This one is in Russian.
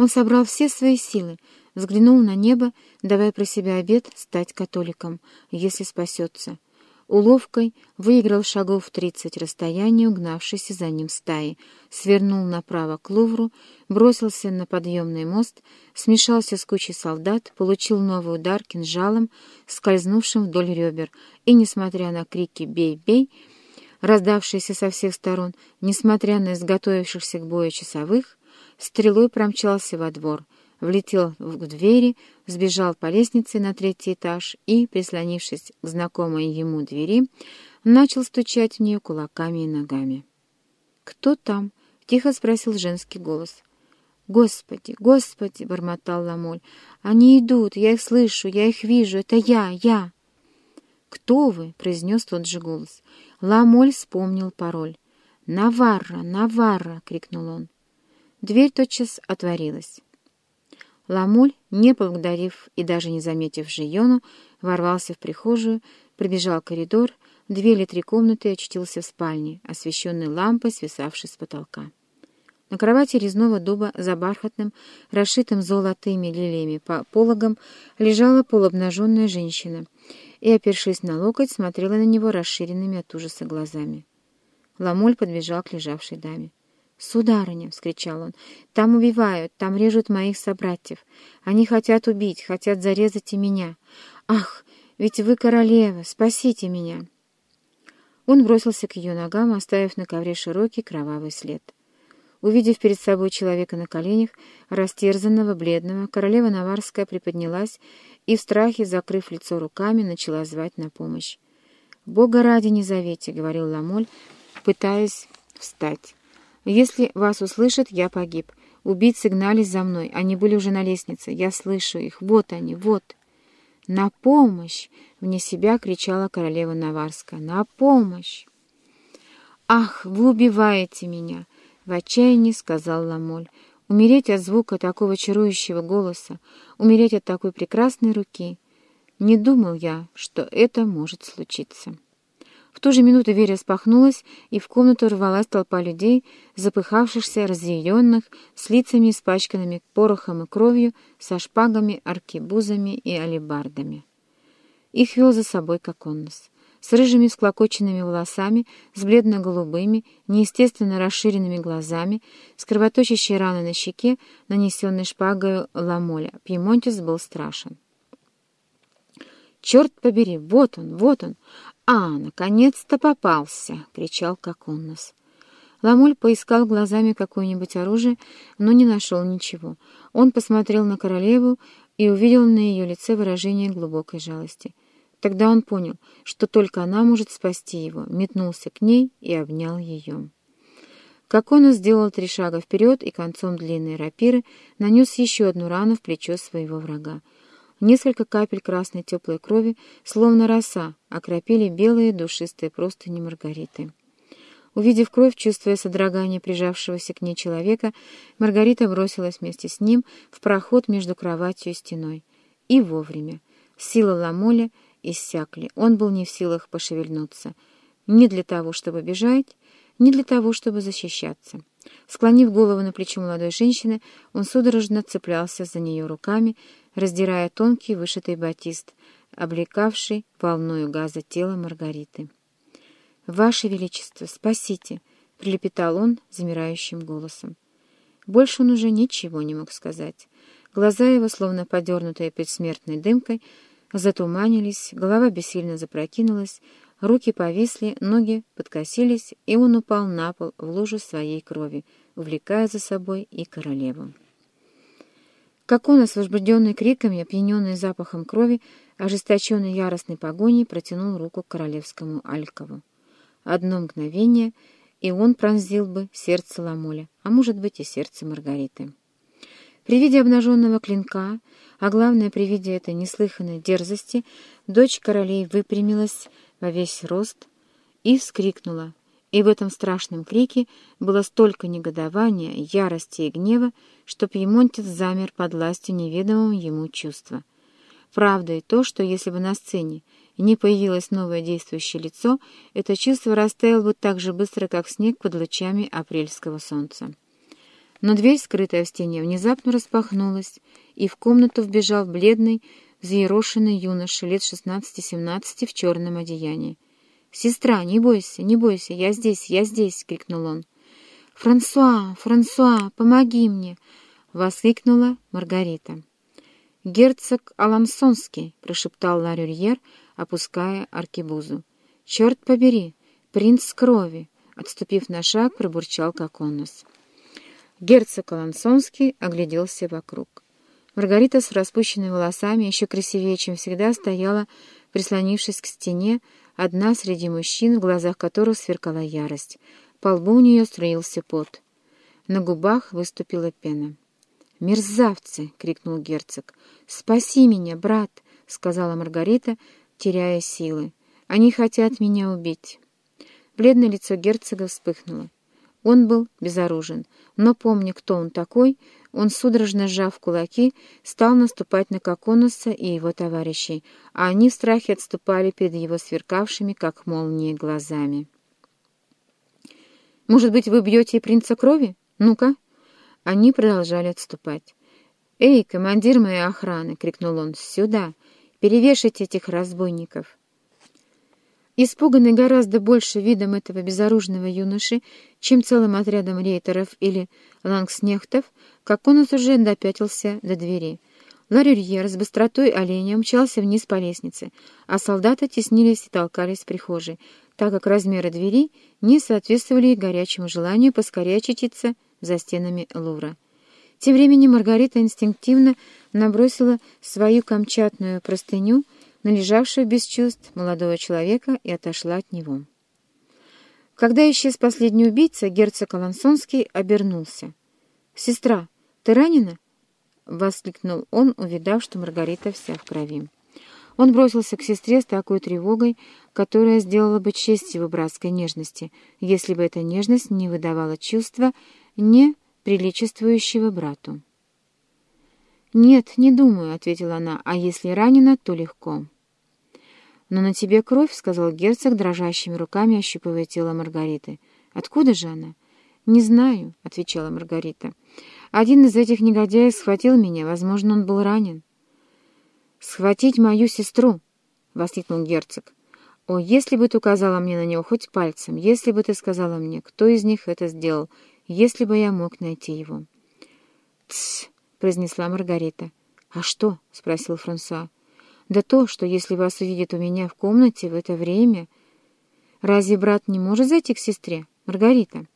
Он собрал все свои силы, взглянул на небо, давая про себя обет стать католиком, если спасется. Уловкой выиграл шагов тридцать расстояние, угнавшейся за ним стаи, свернул направо к Лувру, бросился на подъемный мост, смешался с кучей солдат, получил новый удар кинжалом, скользнувшим вдоль ребер, и, несмотря на крики «бей, бей!», раздавшиеся со всех сторон, несмотря на изготовившихся к бою часовых, стрелой промчался во двор, влетел в двери, сбежал по лестнице на третий этаж и, прислонившись к знакомой ему двери, начал стучать в нее кулаками и ногами. «Кто там?» — тихо спросил женский голос. «Господи, Господи!» — бормотал Ламоль. «Они идут, я их слышу, я их вижу, это я, я!» «Кто вы?» — произнес тот же голос. Ламоль вспомнил пароль. «Наварра! Наварра!» — крикнул он. Дверь тотчас отворилась. Ламуль, не поблагодарив и даже не заметив Жиону, ворвался в прихожую, пробежал коридор, две или три комнаты и очутился в спальне, освещенной лампой, свисавшей с потолка. На кровати резного дуба за бархатным, расшитым золотыми лилиями по пологам, лежала полуобнаженная женщина и, опершись на локоть, смотрела на него расширенными от ужаса глазами. Ламоль подбежал к лежавшей даме. «Сударыня!» — вскричал он. «Там убивают, там режут моих собратьев. Они хотят убить, хотят зарезать и меня. Ах, ведь вы королева! Спасите меня!» Он бросился к ее ногам, оставив на ковре широкий кровавый след. Увидев перед собой человека на коленях, растерзанного, бледного, королева Наварская приподнялась и в страхе, закрыв лицо руками, начала звать на помощь. «Бога ради не зовите», — говорил Ламоль, пытаясь встать. Если вас услышат, я погиб. Убийцы гнались за мной. Они были уже на лестнице. Я слышу их. Вот они, вот. «На помощь!» — вне себя кричала королева Наварская. «На помощь!» «Ах, вы убиваете меня!» — в отчаянии сказал Ламоль. «Умереть от звука такого чарующего голоса, умереть от такой прекрасной руки. Не думал я, что это может случиться». В ту же минуту дверь распахнулась, и в комнату рвалась толпа людей, запыхавшихся, разъяренных, с лицами испачканными порохом и кровью, со шпагами, аркебузами и алебардами. Их вел за собой Коконнос. С рыжими склокоченными волосами, с бледно-голубыми, неестественно расширенными глазами, с кровоточащей раной на щеке, нанесенной шпагою ламоля, Пьемонтис был страшен. «Черт побери, вот он, вот он! «А, наконец-то попался!» — кричал Коконнос. Ламоль поискал глазами какое-нибудь оружие, но не нашел ничего. Он посмотрел на королеву и увидел на ее лице выражение глубокой жалости. Тогда он понял, что только она может спасти его, метнулся к ней и обнял ее. Коконос сделал три шага вперед и концом длинной рапиры нанес еще одну рану в плечо своего врага. Несколько капель красной теплой крови, словно роса, окропили белые душистые простыни Маргариты. Увидев кровь, чувствуя содрогание прижавшегося к ней человека, Маргарита бросилась вместе с ним в проход между кроватью и стеной. И вовремя. Силы Ламоля иссякли. Он был не в силах пошевельнуться. Не для того, чтобы бежать, не для того, чтобы защищаться. Склонив голову на плечо молодой женщины, он судорожно цеплялся за нее руками, раздирая тонкий вышитый батист, облекавший волною газа тело Маргариты. «Ваше Величество, спасите!» — прилепетал он замирающим голосом. Больше он уже ничего не мог сказать. Глаза его, словно подернутые предсмертной дымкой, затуманились, голова бессильно запрокинулась, руки повисли, ноги подкосились, и он упал на пол в лужу своей крови, увлекая за собой и королеву. Как он, освобожденный криками, опьяненный запахом крови, ожесточенный яростной погоней, протянул руку к королевскому Алькову. Одно мгновение, и он пронзил бы сердце Ламоля, а может быть и сердце Маргариты. При виде обнаженного клинка, а главное при виде этой неслыханной дерзости, дочь королей выпрямилась во весь рост и вскрикнула, и в этом страшном крике было столько негодования, ярости и гнева, что пьемонтец замер под властью неведомого ему чувства. Правда и то, что если бы на сцене не появилось новое действующее лицо, это чувство растаяло бы так же быстро, как снег под лучами апрельского солнца. Но дверь, скрытая в стене, внезапно распахнулась, и в комнату вбежал бледный, взъерошенный юноша лет шестнадцати-семнадцати в черном одеянии. «Сестра, не бойся, не бойся, я здесь, я здесь!» — крикнул он. «Франсуа, Франсуа, помоги мне!» — воскликнула Маргарита. «Герцог Аламсонский!» — прошептал Ларюрьер, опуская аркебузу. «Черт побери! Принц крови!» — отступив на шаг, пробурчал Коконос. Герцог Алансонский огляделся вокруг. Маргарита с распущенными волосами, еще красивее, чем всегда, стояла, прислонившись к стене, одна среди мужчин, в глазах которых сверкала ярость. По лбу у нее струился пот. На губах выступила пена. «Мерзавцы!» — крикнул герцог. «Спаси меня, брат!» — сказала Маргарита, теряя силы. «Они хотят меня убить!» Бледное лицо герцога вспыхнуло. Он был безоружен, но, помня, кто он такой, он, судорожно сжав кулаки, стал наступать на Коконуса и его товарищей, а они в страхе отступали перед его сверкавшими, как молнии, глазами. «Может быть, вы бьете принца крови? Ну-ка!» Они продолжали отступать. «Эй, командир моей охраны!» — крикнул он. «Сюда! Перевешайте этих разбойников!» Испуганный гораздо больше видом этого безоружного юноши, чем целым отрядом рейтеров или лангснехтов, как он уже допятился до двери. Ларюрьер с быстротой оленя мчался вниз по лестнице, а солдаты теснились и толкались в прихожей, так как размеры двери не соответствовали горячему желанию поскорее очутиться за стенами Лувра. Тем временем Маргарита инстинктивно набросила свою камчатную простыню — на лежавшего без чувств молодого человека и отошла от него. Когда исчез последний убийца, герцог Алансонский обернулся. «Сестра, ты ранена?» — воскликнул он, увидав, что Маргарита вся в крови. Он бросился к сестре с такой тревогой, которая сделала бы честь его братской нежности, если бы эта нежность не выдавала чувства, не приличествующего брату. «Нет, не думаю», — ответила она, — «а если ранена, то легко». «Но на тебе кровь», — сказал герцог, дрожащими руками ощупывая тело Маргариты. «Откуда же она?» «Не знаю», — отвечала Маргарита. «Один из этих негодяев схватил меня, возможно, он был ранен». «Схватить мою сестру!» — воскликнул герцог. «О, если бы ты указала мне на него хоть пальцем, если бы ты сказала мне, кто из них это сделал, если бы я мог найти его». «Тссс!» Произнесла Маргарита. «А что?» — спросил Франсуа. «Да то, что если вас увидят у меня в комнате в это время...» «Разве брат не может зайти к сестре, Маргарита?»